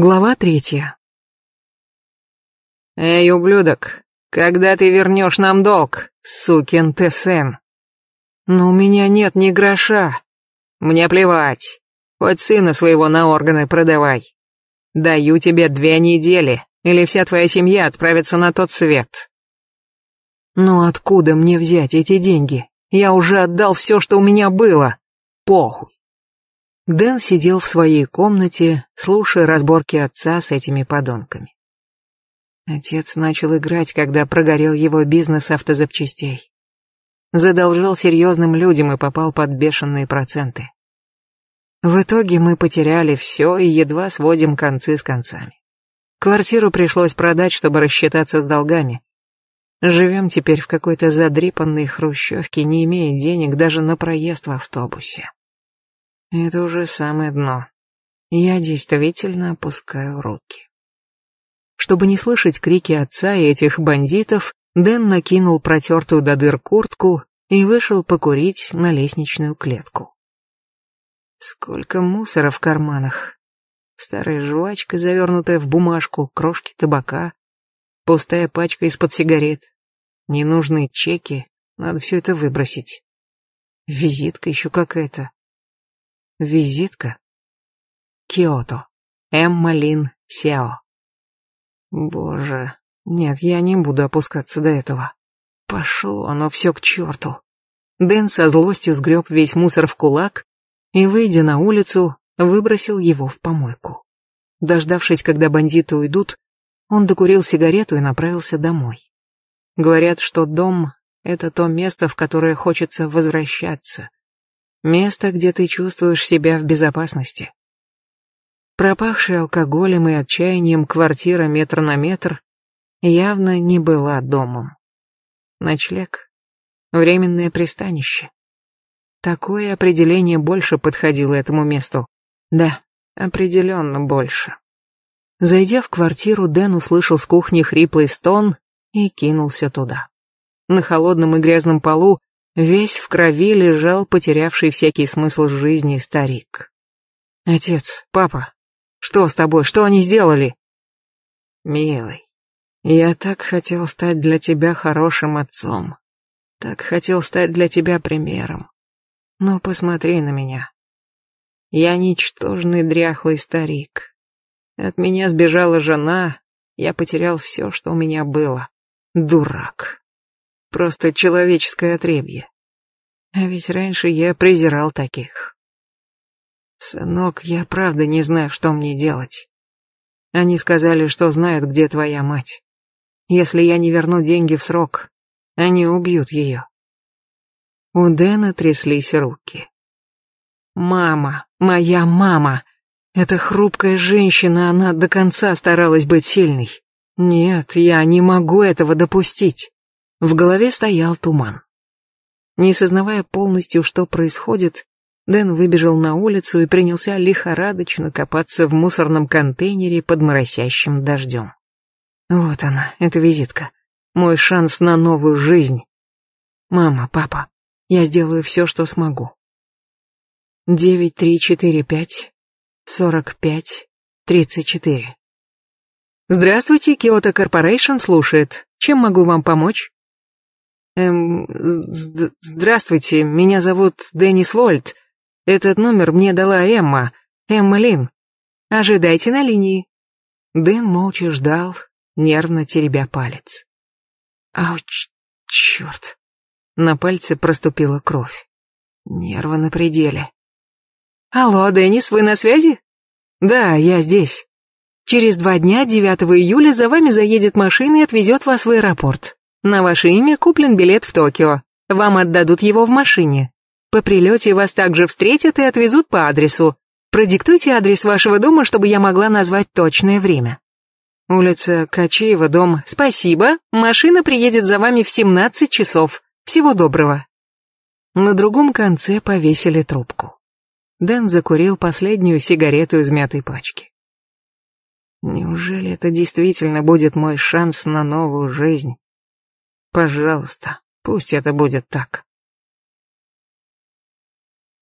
Глава третья. «Эй, ублюдок, когда ты вернешь нам долг, сукин ты сын?» «Но у меня нет ни гроша». «Мне плевать. Хоть сына своего на органы продавай. Даю тебе две недели, или вся твоя семья отправится на тот свет». «Но откуда мне взять эти деньги? Я уже отдал все, что у меня было. Похуй». Дэн сидел в своей комнате, слушая разборки отца с этими подонками. Отец начал играть, когда прогорел его бизнес автозапчастей. Задолжал серьезным людям и попал под бешеные проценты. В итоге мы потеряли все и едва сводим концы с концами. Квартиру пришлось продать, чтобы рассчитаться с долгами. Живем теперь в какой-то задрипанной хрущевке, не имея денег даже на проезд в автобусе. Это уже самое дно. Я действительно опускаю руки. Чтобы не слышать крики отца и этих бандитов, Дэн накинул протертую до дыр куртку и вышел покурить на лестничную клетку. Сколько мусора в карманах. Старая жвачка, завернутая в бумажку, крошки табака, пустая пачка из-под сигарет, ненужные чеки, надо все это выбросить. Визитка еще какая-то. Визитка. Киото. Эмма Лин Сео. Боже, нет, я не буду опускаться до этого. Пошло оно все к черту. Дэн со злостью сгреб весь мусор в кулак и, выйдя на улицу, выбросил его в помойку. Дождавшись, когда бандиты уйдут, он докурил сигарету и направился домой. Говорят, что дом — это то место, в которое хочется возвращаться, Место, где ты чувствуешь себя в безопасности. Пропахшая алкоголем и отчаянием квартира метр на метр явно не была домом. Ночлег. Временное пристанище. Такое определение больше подходило этому месту. Да, определенно больше. Зайдя в квартиру, Дэн услышал с кухни хриплый стон и кинулся туда. На холодном и грязном полу Весь в крови лежал потерявший всякий смысл жизни старик. «Отец, папа, что с тобой, что они сделали?» «Милый, я так хотел стать для тебя хорошим отцом, так хотел стать для тебя примером. Но посмотри на меня. Я ничтожный дряхлый старик. От меня сбежала жена, я потерял все, что у меня было. Дурак. Просто человеческое отребье. А ведь раньше я презирал таких. Сынок, я правда не знаю, что мне делать. Они сказали, что знают, где твоя мать. Если я не верну деньги в срок, они убьют ее. У Дэна тряслись руки. Мама, моя мама. Эта хрупкая женщина, она до конца старалась быть сильной. Нет, я не могу этого допустить. В голове стоял туман. Не сознавая полностью, что происходит, Дэн выбежал на улицу и принялся лихорадочно копаться в мусорном контейнере под моросящим дождем. Вот она, эта визитка. Мой шанс на новую жизнь. Мама, папа, я сделаю все, что смогу. Девять, три, четыре, пять, сорок пять, тридцать четыре. Здравствуйте, Киото Корпорейшн слушает. Чем могу вам помочь? Эм, здравствуйте, меня зовут Деннис Вольт. Этот номер мне дала Эмма, Эмма Лин. Ожидайте на линии. Дэн молча ждал, нервно теребя палец. Ауч, черт. На пальце проступила кровь. Нервы на пределе. Алло, Деннис, вы на связи? Да, я здесь. Через два дня, 9 июля, за вами заедет машина и отвезет вас в аэропорт. На ваше имя куплен билет в Токио. Вам отдадут его в машине. По прилете вас также встретят и отвезут по адресу. Продиктуйте адрес вашего дома, чтобы я могла назвать точное время. Улица Качеева, дом. Спасибо. Машина приедет за вами в 17 часов. Всего доброго. На другом конце повесили трубку. Дэн закурил последнюю сигарету из мятой пачки. Неужели это действительно будет мой шанс на новую жизнь? Пожалуйста, пусть это будет так.